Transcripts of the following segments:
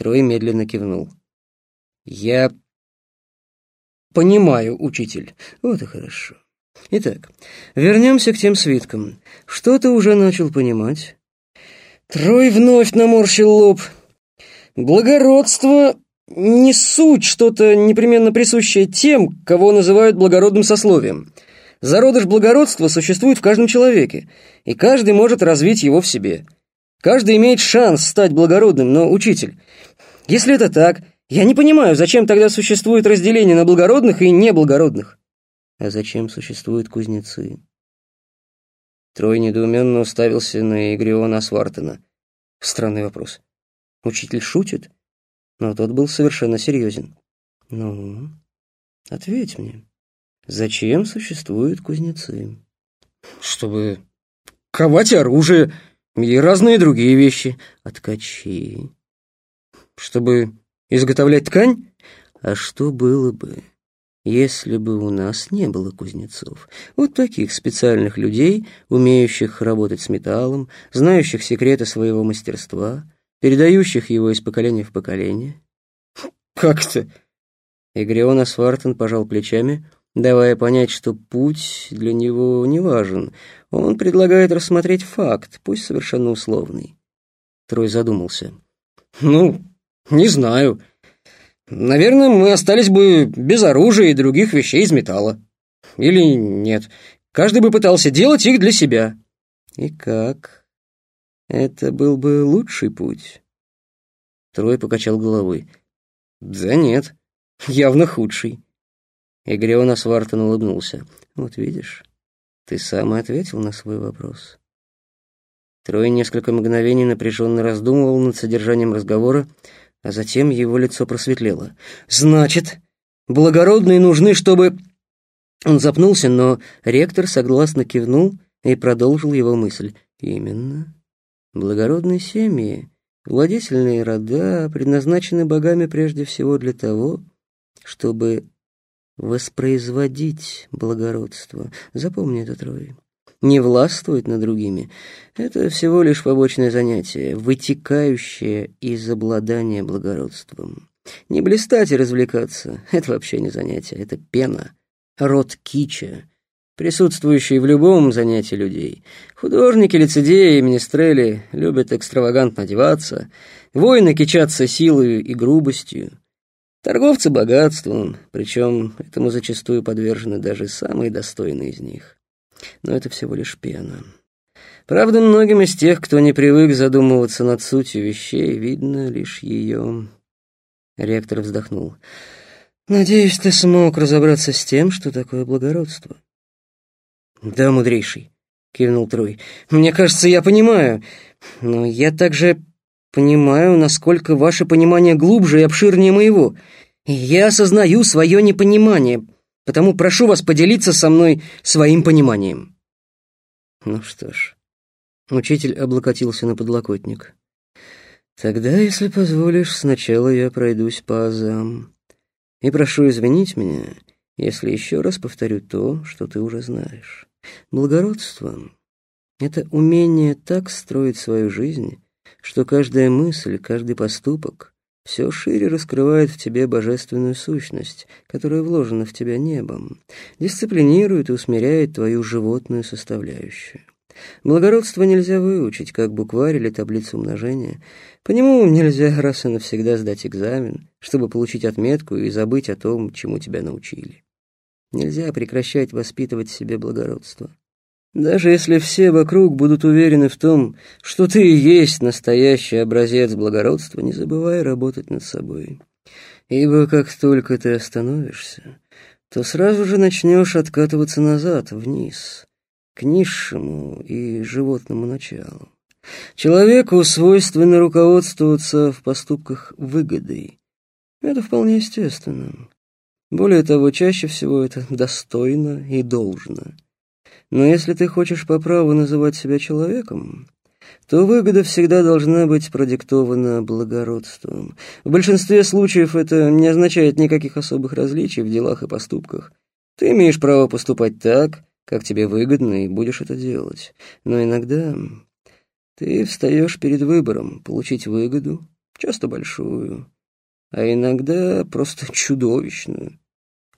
Трой медленно кивнул. «Я понимаю, учитель. Вот и хорошо. Итак, вернемся к тем свиткам. Что ты уже начал понимать?» Трой вновь наморщил лоб. «Благородство не суть что-то непременно присущее тем, кого называют благородным сословием. Зародыш благородства существует в каждом человеке, и каждый может развить его в себе. Каждый имеет шанс стать благородным, но, учитель, если это так, я не понимаю, зачем тогда существует разделение на благородных и неблагородных? А зачем существуют кузнецы? Трой недоуменно уставился на Игриона Свартена. Странный вопрос. Учитель шутит? Но тот был совершенно серьезен. Ну, ответь мне, зачем существуют кузнецы? Чтобы ковать оружие и разные другие вещи. А ткачи? Чтобы изготовлять ткань? А что было бы, если бы у нас не было кузнецов? Вот таких специальных людей, умеющих работать с металлом, знающих секреты своего мастерства, передающих его из поколения в поколение. Как это? Игрион Асфартен пожал плечами, давая понять, что путь для него не важен. Он предлагает рассмотреть факт, пусть совершенно условный. Трой задумался. «Ну, не знаю. Наверное, мы остались бы без оружия и других вещей из металла. Или нет. Каждый бы пытался делать их для себя». «И как? Это был бы лучший путь?» Трой покачал головой. «Да нет, явно худший». Игриона Свартон улыбнулся. «Вот видишь, ты сам ответил на свой вопрос». Трой несколько мгновений напряженно раздумывал над содержанием разговора, а затем его лицо просветлело. «Значит, благородные нужны, чтобы...» Он запнулся, но ректор согласно кивнул и продолжил его мысль. «Именно. Благородные семьи, владетельные рода предназначены богами прежде всего для того, чтобы воспроизводить благородство. Запомни это, Трой. Не властвовать над другими — это всего лишь побочное занятие, вытекающее из обладания благородством. Не блистать и развлекаться — это вообще не занятие, это пена, род кича, присутствующий в любом занятии людей. Художники, лицедеи и министрели любят экстравагантно одеваться, воины кичатся силой и грубостью, Торговцы богатством, причем этому зачастую подвержены даже самые достойные из них. Но это всего лишь пена. Правда, многим из тех, кто не привык задумываться над сутью вещей, видно лишь ее. Ректор вздохнул. «Надеюсь, ты смог разобраться с тем, что такое благородство». «Да, мудрейший», — кивнул Трой. «Мне кажется, я понимаю, но я также Понимаю, насколько ваше понимание глубже и обширнее моего. Я осознаю свое непонимание, потому прошу вас поделиться со мной своим пониманием». Ну что ж, учитель облокотился на подлокотник. «Тогда, если позволишь, сначала я пройдусь по азам. И прошу извинить меня, если еще раз повторю то, что ты уже знаешь. Благородство — это умение так строить свою жизнь, что каждая мысль, каждый поступок все шире раскрывает в тебе божественную сущность, которая вложена в тебя небом, дисциплинирует и усмиряет твою животную составляющую. Благородство нельзя выучить, как букварь или таблицу умножения. По нему нельзя раз и навсегда сдать экзамен, чтобы получить отметку и забыть о том, чему тебя научили. Нельзя прекращать воспитывать в себе благородство. Даже если все вокруг будут уверены в том, что ты и есть настоящий образец благородства, не забывай работать над собой. Ибо как только ты остановишься, то сразу же начнешь откатываться назад, вниз, к низшему и животному началу. Человеку свойственно руководствоваться в поступках выгодой. Это вполне естественно. Более того, чаще всего это достойно и должно. Но если ты хочешь по праву называть себя человеком, то выгода всегда должна быть продиктована благородством. В большинстве случаев это не означает никаких особых различий в делах и поступках. Ты имеешь право поступать так, как тебе выгодно, и будешь это делать. Но иногда ты встаешь перед выбором получить выгоду, часто большую, а иногда просто чудовищную,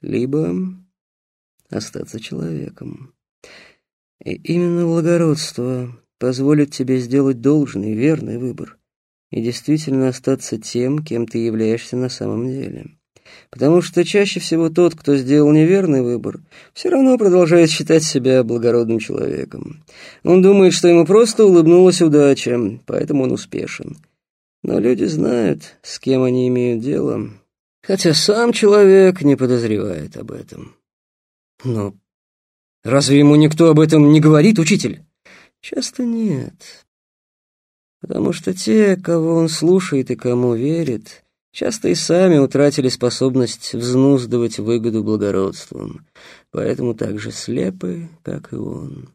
либо остаться человеком. И именно благородство позволит тебе сделать должный, верный выбор и действительно остаться тем, кем ты являешься на самом деле. Потому что чаще всего тот, кто сделал неверный выбор, все равно продолжает считать себя благородным человеком. Он думает, что ему просто улыбнулась удача, поэтому он успешен. Но люди знают, с кем они имеют дело, хотя сам человек не подозревает об этом. Но разве ему никто об этом не говорит, учитель? Часто нет. Потому что те, кого он слушает и кому верит, часто и сами утратили способность взнуздывать выгоду благородством, поэтому так же слепы, как и он.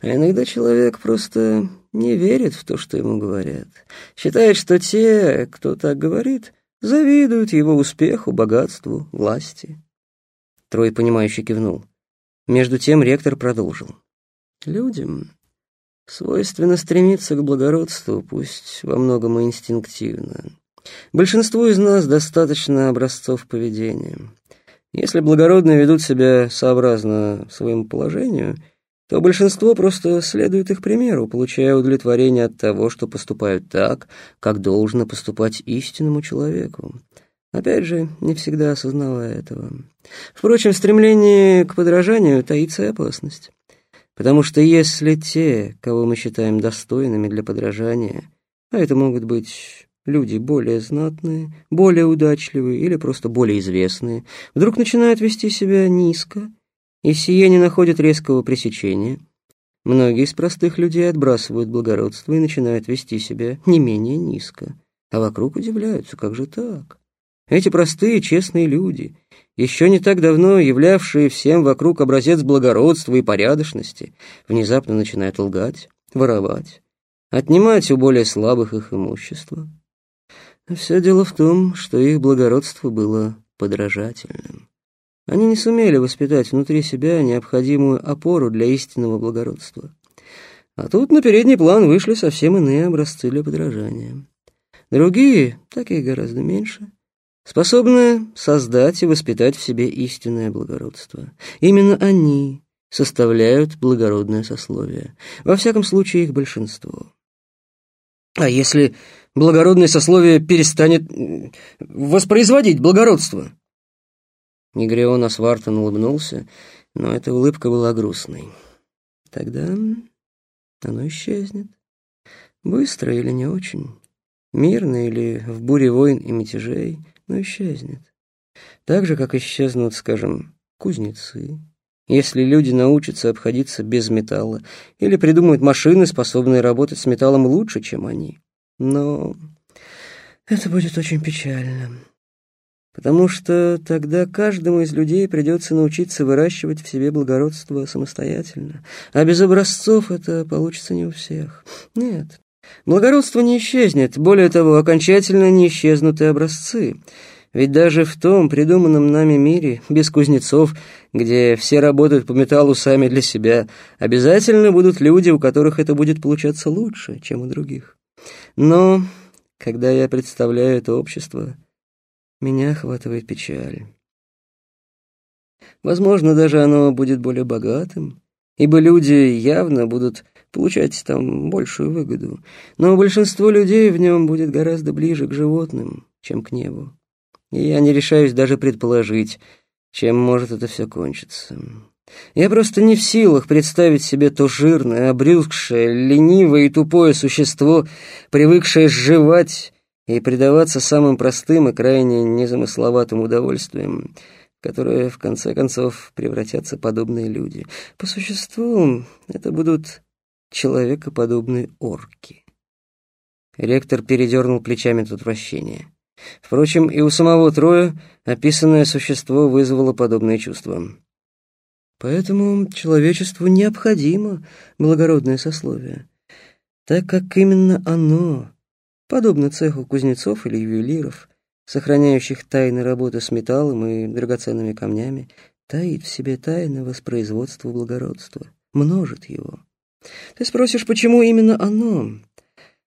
А иногда человек просто не верит в то, что ему говорят. Считает, что те, кто так говорит, завидуют его успеху, богатству, власти. Трой, понимающе кивнул. Между тем ректор продолжил. Людям свойственно стремиться к благородству, пусть во многом и инстинктивно. Большинству из нас достаточно образцов поведения. Если благородные ведут себя сообразно своему положению, то большинство просто следует их примеру, получая удовлетворение от того, что поступают так, как должно поступать истинному человеку. Опять же, не всегда осознавая этого. Впрочем, в стремлении к подражанию таится опасность. Потому что если те, кого мы считаем достойными для подражания, а это могут быть люди более знатные, более удачливые или просто более известные, вдруг начинают вести себя низко, и сие не находит резкого пресечения, многие из простых людей отбрасывают благородство и начинают вести себя не менее низко, а вокруг удивляются, как же так? Эти простые, честные люди, еще не так давно являвшие всем вокруг образец благородства и порядочности, внезапно начинают лгать, воровать, отнимать у более слабых их имущество. А все дело в том, что их благородство было подражательным. Они не сумели воспитать внутри себя необходимую опору для истинного благородства. А тут на передний план вышли совсем иные образцы для подражания. Другие, таких гораздо меньше, способны создать и воспитать в себе истинное благородство. Именно они составляют благородное сословие, во всяком случае их большинство. А если благородное сословие перестанет воспроизводить благородство? Негрион Асвартон улыбнулся, но эта улыбка была грустной. Тогда оно исчезнет. Быстро или не очень, мирно или в буре войн и мятежей, но исчезнет. Так же, как исчезнут, скажем, кузнецы, если люди научатся обходиться без металла или придумают машины, способные работать с металлом лучше, чем они. Но это будет очень печально потому что тогда каждому из людей придется научиться выращивать в себе благородство самостоятельно, а без образцов это получится не у всех. Нет, благородство не исчезнет, более того, окончательно не исчезнут и образцы. Ведь даже в том придуманном нами мире, без кузнецов, где все работают по металлу сами для себя, обязательно будут люди, у которых это будет получаться лучше, чем у других. Но, когда я представляю это общество, меня охватывает печаль. Возможно, даже оно будет более богатым, ибо люди явно будут получать там большую выгоду, но большинство людей в нем будет гораздо ближе к животным, чем к небу. И я не решаюсь даже предположить, чем может это все кончиться. Я просто не в силах представить себе то жирное, обрюзгшее, ленивое и тупое существо, привыкшее сживать и предаваться самым простым и крайне незамысловатым удовольствиям, которые, в конце концов, превратятся подобные люди. По существу, это будут человекоподобные орки. Ректор передернул плечами от отвращения. Впрочем, и у самого Троя описанное существо вызвало подобные чувства. Поэтому человечеству необходимо благородное сословие, так как именно оно подобно цеху кузнецов или ювелиров, сохраняющих тайны работы с металлом и драгоценными камнями, таит в себе тайны воспроизводства благородства, множит его. Ты спросишь, почему именно оно?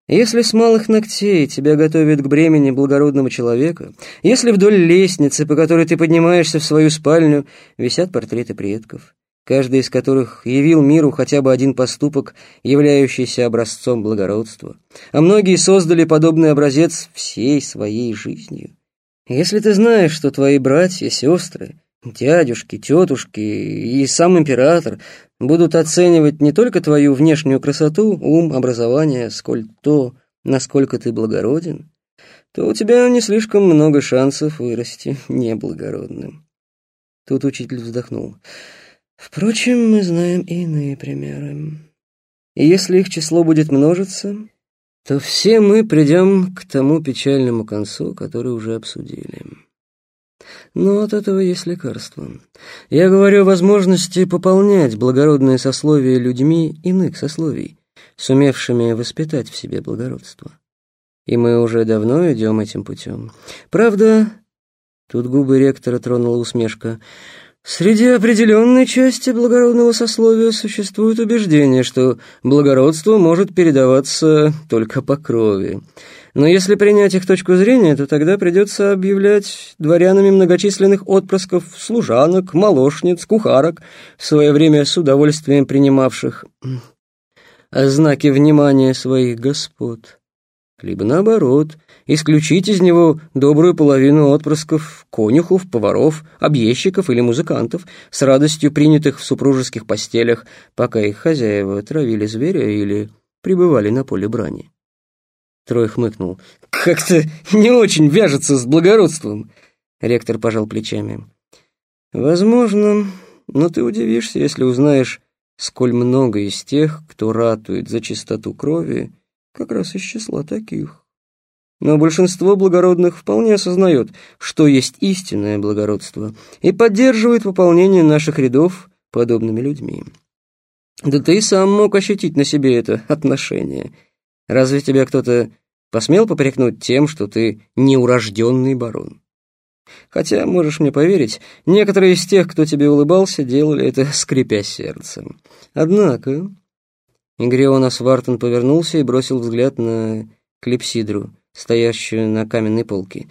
Если с малых ногтей тебя готовят к бремени благородного человека, если вдоль лестницы, по которой ты поднимаешься в свою спальню, висят портреты предков, каждый из которых явил миру хотя бы один поступок, являющийся образцом благородства, а многие создали подобный образец всей своей жизнью. Если ты знаешь, что твои братья, сестры, дядюшки, тетушки и сам император будут оценивать не только твою внешнюю красоту, ум, образование, сколь то, насколько ты благороден, то у тебя не слишком много шансов вырасти неблагородным. Тут учитель вздохнул. Впрочем, мы знаем иные примеры. И если их число будет множиться, то все мы придем к тому печальному концу, который уже обсудили. Но от этого есть лекарство. Я говорю о возможности пополнять благородное сословие людьми иных сословий, сумевшими воспитать в себе благородство. И мы уже давно идем этим путем. Правда, тут губы ректора тронула усмешка, Среди определенной части благородного сословия существует убеждение, что благородство может передаваться только по крови. Но если принять их точку зрения, то тогда придется объявлять дворянами многочисленных отпрысков, служанок, молочниц, кухарок, в свое время с удовольствием принимавших знаки внимания своих господ. Либо наоборот – исключить из него добрую половину отпрысков, конюхов, поваров, объездчиков или музыкантов, с радостью принятых в супружеских постелях, пока их хозяева травили зверя или пребывали на поле брани. Трой хмыкнул. «Как-то не очень вяжется с благородством!» Ректор пожал плечами. «Возможно, но ты удивишься, если узнаешь, сколь много из тех, кто ратует за чистоту крови, как раз из числа таких». Но большинство благородных вполне осознает, что есть истинное благородство, и поддерживает выполнение наших рядов подобными людьми. Да ты и сам мог ощутить на себе это отношение. Разве тебя кто-то посмел попрекнуть тем, что ты неурожденный барон? Хотя, можешь мне поверить, некоторые из тех, кто тебе улыбался, делали это, скрипя сердцем. Однако... Игриона Свартон повернулся и бросил взгляд на Клипсидру стоящую на каменной полке.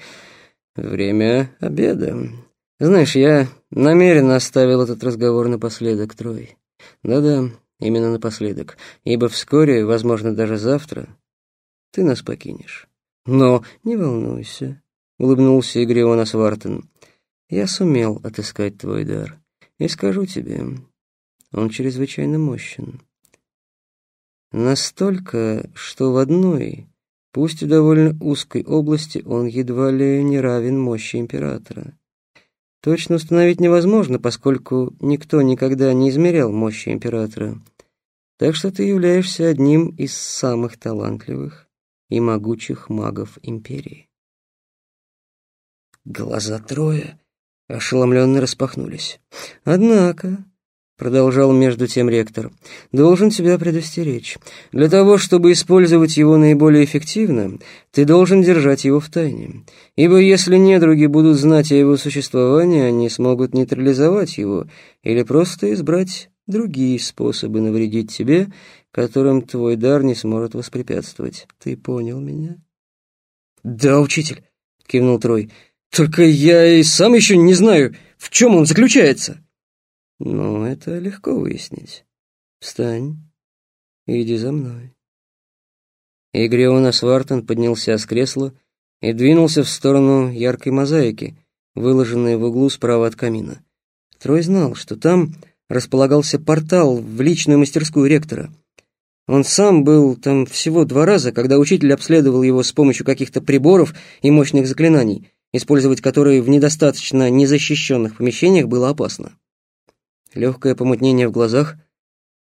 «Время обеда. Знаешь, я намеренно оставил этот разговор напоследок, Трой. Да-да, именно напоследок, ибо вскоре, возможно, даже завтра, ты нас покинешь. Но не волнуйся», — улыбнулся Игриона Свартон. «Я сумел отыскать твой дар, и скажу тебе, он чрезвычайно мощен». Настолько, что в одной Пусть в довольно узкой области он едва ли не равен мощи императора. Точно установить невозможно, поскольку никто никогда не измерял мощи императора. Так что ты являешься одним из самых талантливых и могучих магов империи. Глаза Троя ошеломленно распахнулись. Однако, продолжал между тем ректор, должен тебя предостеречь. Для того, чтобы использовать его наиболее эффективно, ты должен держать его в тайне. Ибо если недруги будут знать о его существовании, они смогут нейтрализовать его или просто избрать другие способы навредить тебе, которым твой дар не сможет воспрепятствовать. Ты понял меня? Да, учитель, кивнул Трой. Только я и сам еще не знаю, в чем он заключается. Ну, это легко выяснить. Встань и иди за мной. Игриона Свартон поднялся с кресла и двинулся в сторону яркой мозаики, выложенной в углу справа от камина. Трой знал, что там располагался портал в личную мастерскую ректора. Он сам был там всего два раза, когда учитель обследовал его с помощью каких-то приборов и мощных заклинаний, использовать которые в недостаточно незащищенных помещениях было опасно легкое помутнение в глазах,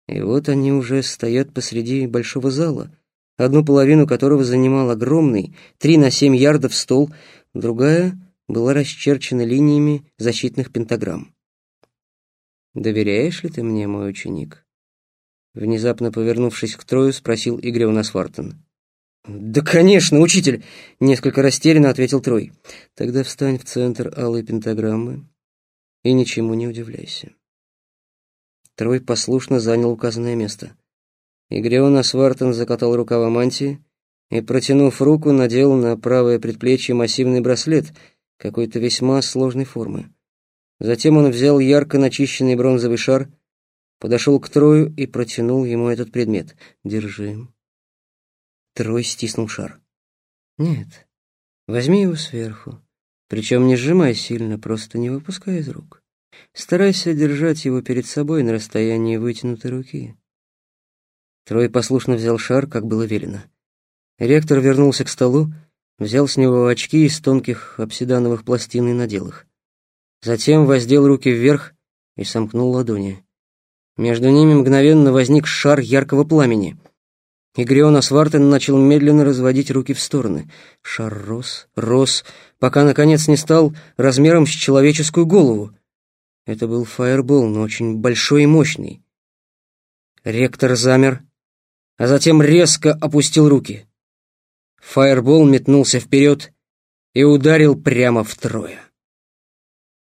и вот они уже стоят посреди большого зала, одну половину которого занимал огромный, три на семь ярдов стол, другая была расчерчена линиями защитных пентаграмм. «Доверяешь ли ты мне, мой ученик?» Внезапно повернувшись к Трою, спросил Игорь Унасвартен. «Да, конечно, учитель!» — несколько растерянно ответил Трой. «Тогда встань в центр алой пентаграммы и ничему не удивляйся». Трой послушно занял указанное место. Игриона Свартон закатал рукава мантии и, протянув руку, надел на правое предплечье массивный браслет какой-то весьма сложной формы. Затем он взял ярко начищенный бронзовый шар, подошел к Трою и протянул ему этот предмет. «Держи». Трой стиснул шар. «Нет, возьми его сверху, причем не сжимай сильно, просто не выпускай из рук. Старайся держать его перед собой на расстоянии вытянутой руки». Трой послушно взял шар, как было велено. Ректор вернулся к столу, взял с него очки из тонких обсидановых пластин и надел их. Затем воздел руки вверх и сомкнул ладони. Между ними мгновенно возник шар яркого пламени. И Грион Асвартен начал медленно разводить руки в стороны. Шар рос, рос, пока, наконец, не стал размером с человеческую голову. Это был фаербол, но очень большой и мощный. Ректор замер, а затем резко опустил руки. Фаербол метнулся вперед и ударил прямо в Троя.